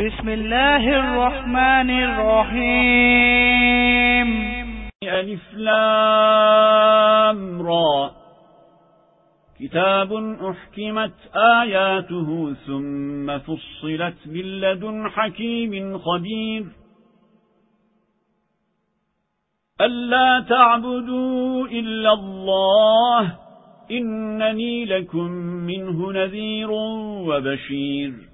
بسم الله الرحمن الرحيم ألف لام را كتاب أحكمت آياته ثم فصلت باللدن حكيم خبير ألا تعبدوا إلا الله إنني لكم منه نذير وبشير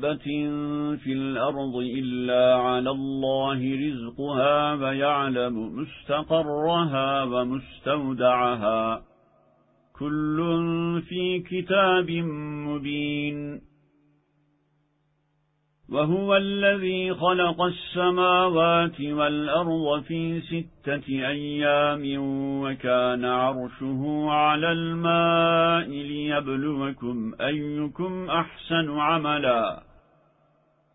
دابة في الأرض إلا على الله رزقها ويعلم مستقرها ومستودعها. كل في كتاب مبين. وهو الذي خلق السماوات والأرض في ستة أيام وكان عرشه على الماء ليبلوكم أيكم أحسن عملاً.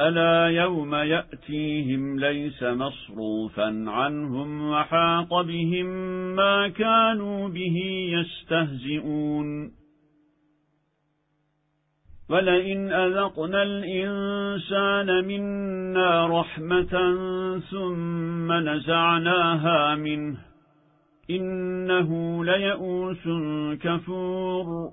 ألا يوم يأتيهم ليس مصروفا عنهم وحاق بهم ما كانوا به يستهزئون ولئن أذقنا الإنسان منا رحمة ثم نزعناها منه إنه ليئوس كفور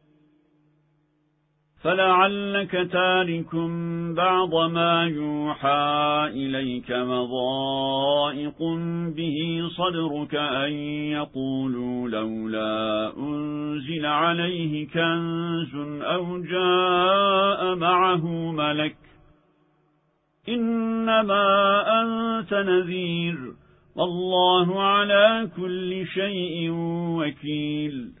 فلعلك تارك بعض ما يوحى إليك مضائق به صدرك أن يقولوا لولا أنزل عليه كنز أو جاء معه ملك إنما أنت نذير والله على كل شيء وكيل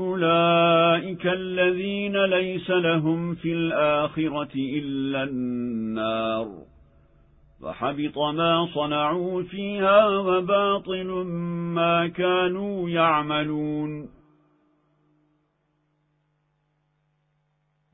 أولئك الذين ليس لهم في الآخرة إلا النار وحبط ما صنعوا فيها وباطل ما كانوا يعملون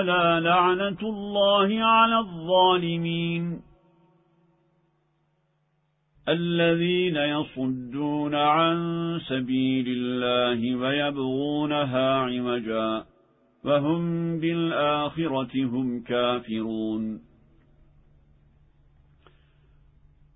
ألا لعنة الله على الظالمين الذين يصدون عن سبيل الله ويبغونها عمجا وهم بالآخرة هم كافرون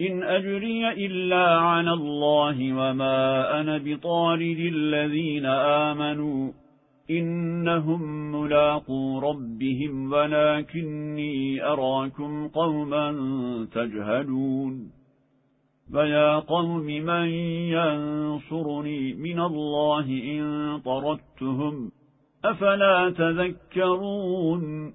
إن أجري إلا على الله وما أنا بطارد الذين آمنوا إنهم ملاقوا ربهم ولكني أراكم قوما تجهلون فيا قوم من ينصرني من الله إن طردتهم أفلا تذكرون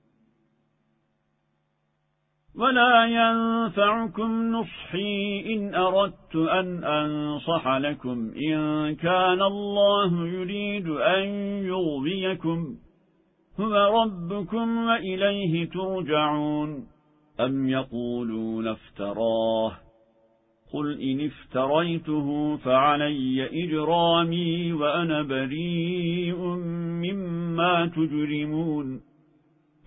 ولا ينفعكم نصحي إن أردت أن أنصح لكم. إن كان الله يريد أن يغويكم هو ربكم وإليه ترجعون. أم يقولون افتراه؟ قل إن افتريته فعلي إجرامي وأنا بريء مما تجرمون.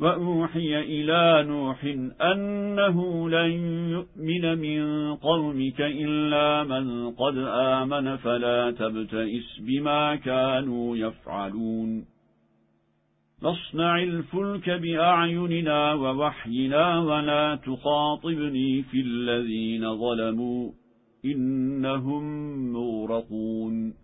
وأوحي إلى نوح أنه لن يؤمن من قومك إلا من قد آمن فلا تبتئس بما كانوا يفعلون. نصنع الفلك بأعيننا ووحينا ولا تخاطبني في الذين ظلموا إنهم مورقون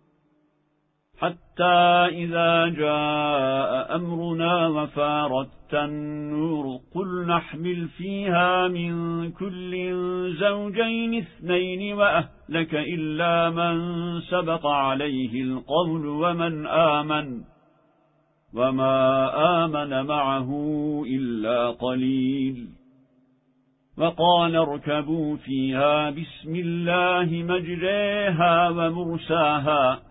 حتى إذا جاء أمرنا وفارت النور قل نحمل فيها من كل زوجين اثنين وأهلك إلا من سبق عليه القول ومن آمن وما آمن معه إلا قليل وقال اركبوا فيها بسم الله مجريها ومرساها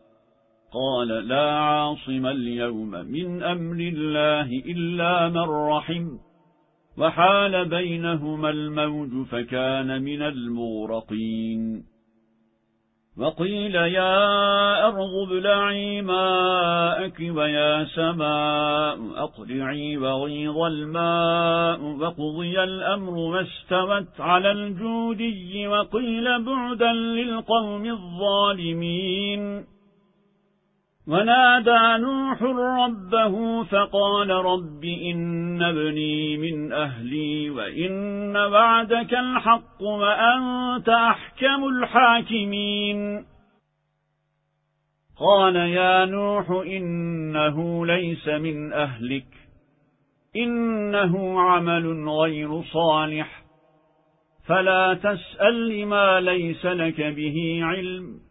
قال لا عاصم اليوم من أمر الله إلا من رحم. وحال بينهما الموج فكان من المورقين وقيل يا أرض بلعي ماءك ويا سماء أقرعي وغيظ الماء. وقضي الأمر واستوت على الجودي وقيل بعدا للقوم الظالمين. ونادى نوح ربه فقال رب إن ابني من أهلي وإن وعدك الحق وأنت أحكم الحاكمين. قال يا نوح إنه ليس من أهلك إنه عمل غير صالح فلا تسأل لما ليس لك به علم.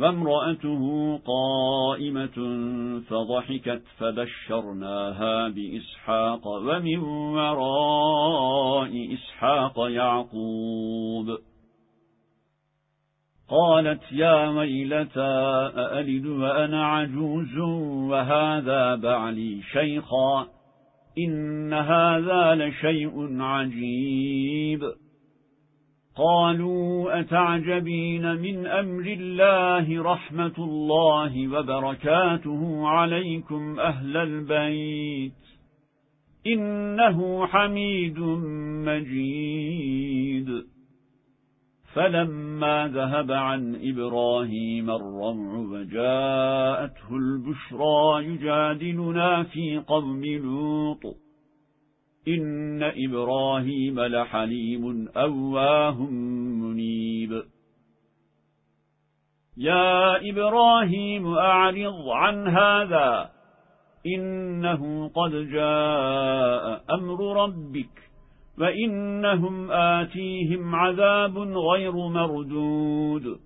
وامرأته قائمة فضحكت فبشرناها بإسحاق ومن وراء إسحاق يعقوب. قالت يا ويلتا أألد وأنا عجوز وهذا بعلي شيخا إن هذا لشيء عجيب. قالوا أتعجبين من أمر الله رحمة الله وبركاته عليكم أهل البيت إنه حميد مجيد فلما ذهب عن إبراهيم الرمع وجاءته البشرى يجادلنا في قوم لوط إن إبراهيم لحليم أواه منيب. يا إبراهيم أعرض عن هذا إنه قد جاء أمر ربك وإنهم آتيهم عذاب غير مردود.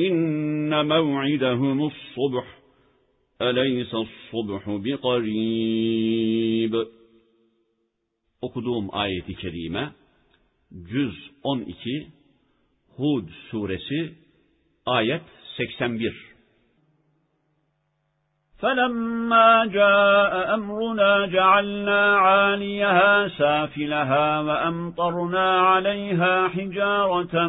إن موعدهم الصبح أليس الصبح بقريب؟ Okuduğum ayeti kerime Cüz 12 Hud suresi ayet 81 فلما جاء أمرنا جعلنا عاليها سافلها وأمطرنا عليها حجارة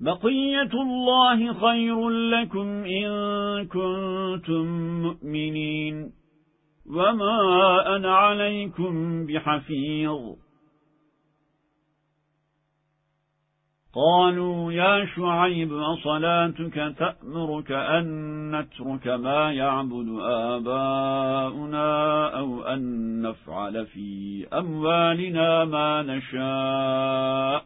بقية الله خير لكم إن كنتم مؤمنين وما أنا عليكم بحفيظ. قالوا يا شعيب أصلاتك تأمرك أن نترك ما يعبد آباؤنا أو أن نفعل في أموالنا ما نشاء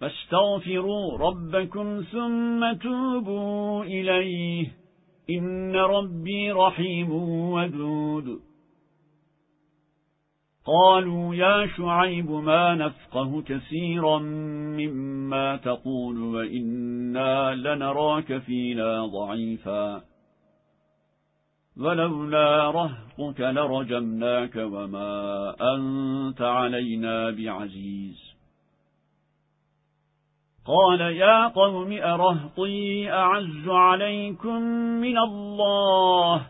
فاستغفروا ربكم ثم توبوا إليه. إن ربي رحيم ودود. قالوا يا شعيب ما نفقه كثيرا مما تقول وإنا لنراك فينا ضعيفا. ولولا رهقك لرجمناك وما أنت علينا بعزيز. قال يا قوم أرهطي أعز عليكم من الله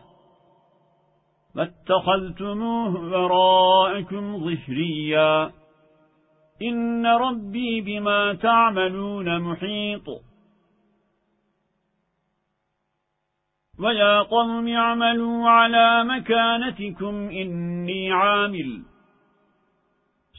فاتخذتموه وراءكم ظهريا إن ربي بما تعملون محيط ويا قوم اعملوا على مكانتكم إني عامل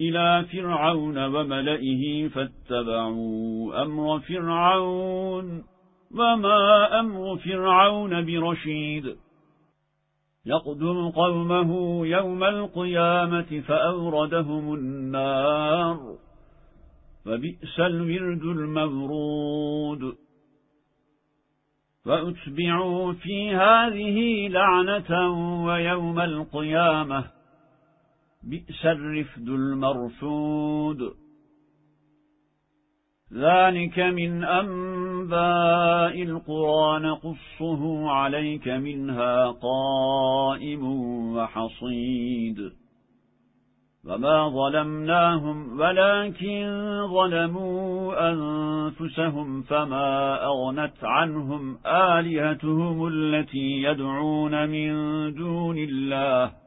إلى فرعون وملئه فاتبعوا أمر فرعون وما أمر فرعون برشيد. يقدم قومه يوم القيامة فأوردهم النار فبئس الورد المورود. فأتبعوا في هذه لعنة ويوم القيامة بئس الرفد المرفود ذلك من أنباء القرآن قصه عليك منها قائم وحصيد وما ظلمناهم ولكن ظلموا أنفسهم فما أغنت عنهم آلهتهم التي يدعون من دون الله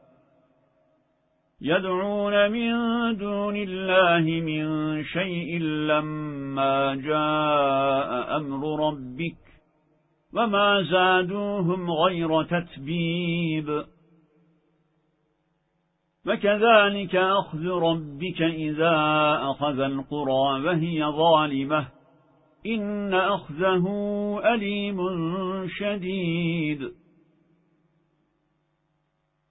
يدعون من دون الله من شيء لما جاء أمر ربك وما زادوهم غير تتبيب. فكذلك أخذ ربك إذا أخذ القرى وهي ظالمة. إن أخذه أليم شديد.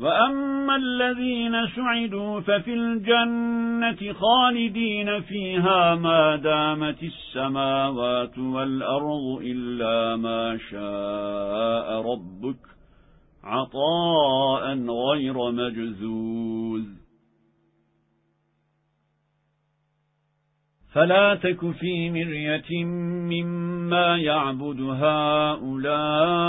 وأما الذين سعدوا ففي الجنة خالدين فيها ما دامت السماوات والأرض إلا ما شاء ربك عطاء غير مجزوز فلا تك في مرية مما يعبد هؤلاء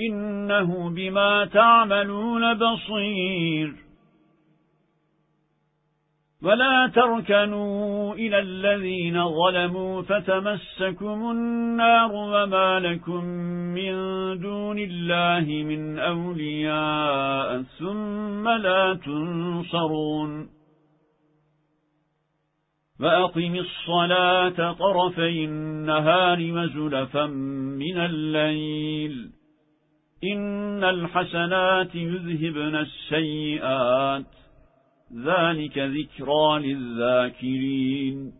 إنه بما تعملون بصير. ولا تركنوا إلى الذين ظلموا فتمسكم النار وما لكم من دون الله من أولياء ثم لا تنصرون. فأقم الصلاة طرفي النهار مزلفا من الليل. إن الحسنات يذهبن السيئات. ذلك ذكرى للذاكرين.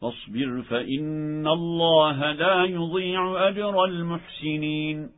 فاصبر فإن الله لا يضيع أجر المحسنين.